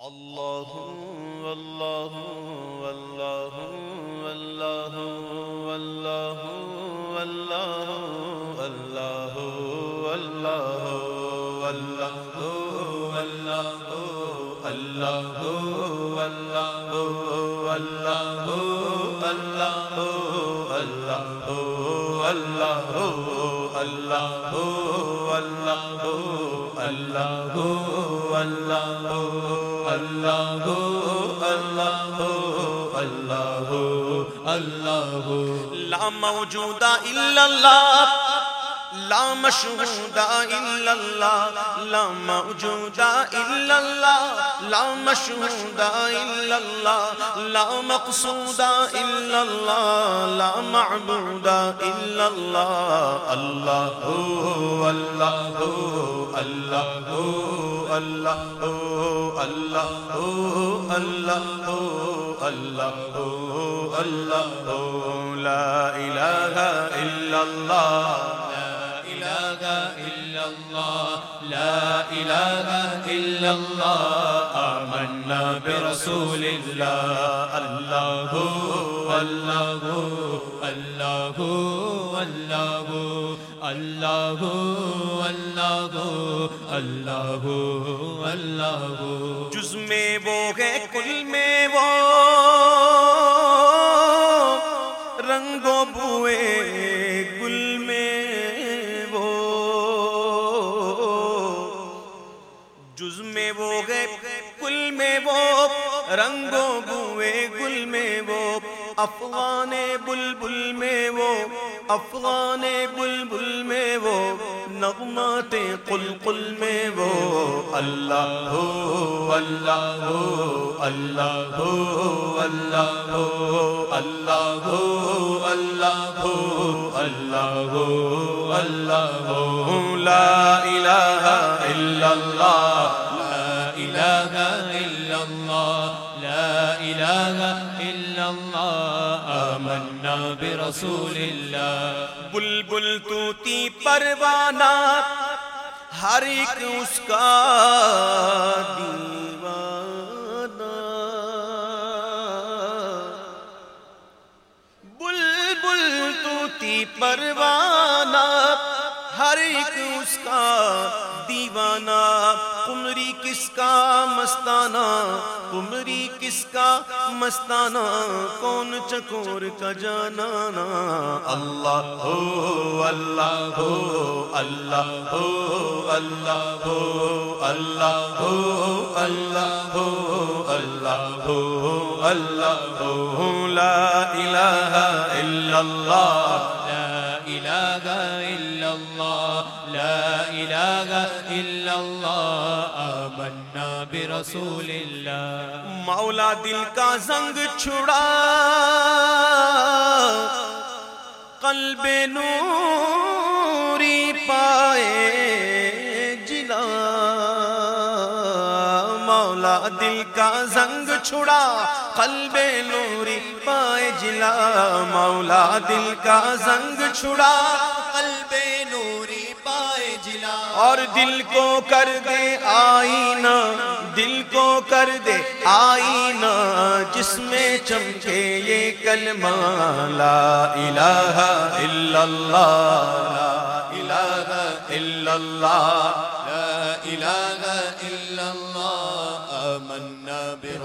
اللہ اللہ اللہ اللہ اللہ اللہ اللہ اللہ اللہ اللہ اللہ اللہ اللہ اللہ اللہ اللہ اللہ اللہ اللہ اللہ اللہ اللہ اللہ لا موجودہ الا اللہ لا مشہودہ الا اللہ لا موجودہ الا اللہ لا مشہودہ الا اللہ لا مقصودہ الا اللہ لا معبودہ الا اللہ اللہ ہو اللہ ہو اللہ ہو اللہ، او اللہ او اللہ او اللہ او اللہ، او لا الہ الا اللہ لا الہ الا اللہ آمنا برسول اللہ اللہ اللہ اللہ اللہ اللہ اللہ اللہ اللہ اللہ جز میں وہ ہے کل میں وہ رنگ و بوئے کل میں وہ جز میں وہ ہے کل میں وہ رنگ و افغان بلبل میں وہ، افغان بلبل میں وہ، نغمات قل قل میں وہ، اللہ ہو اللہ ہو اللہ ہو اللہ ہو اللہ ہو اللہ ہو اللہ ہو اللہ ہو۔ لا الہ لا الہ الا اللہ آمنا برسول اللہ بلبل توتی پروانہ، ہر ایک اس کا دیوانہ. بلبل توتی پروانہ ہر ایک اس کا دیوانہ کمری کس کا مستانہ؟ کمری کس کا مستانہ؟ کون چکور کا جانانا اللہ ہو اللہ ہو اللہ ہو اللہ ہو اللہ ہو اللہ ہو اللہ ہو اللہ ہو، لا الہ الا اللہ۔ الہ الا اللہ آمنا برسول اللہ مولا دل کا زنگ چھڑا، قلب نوری پائے جلا مولا دل کا زنگ چھڑا، قلب نوری پائے جلا مولا دل کا زنگ چھڑا، قلب نوری اور دل کو کر دے آئینہ، دل کو کر دے آئینہ، جس میں چمکے یہ کلمہ، لا الہ الا اللہ، لا الہ الا اللہ۔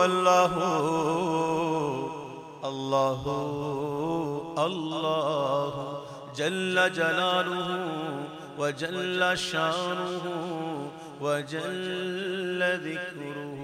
اللہ اللہ اللہ جل جلالہ وجل شانہ وجل ذکرہ۔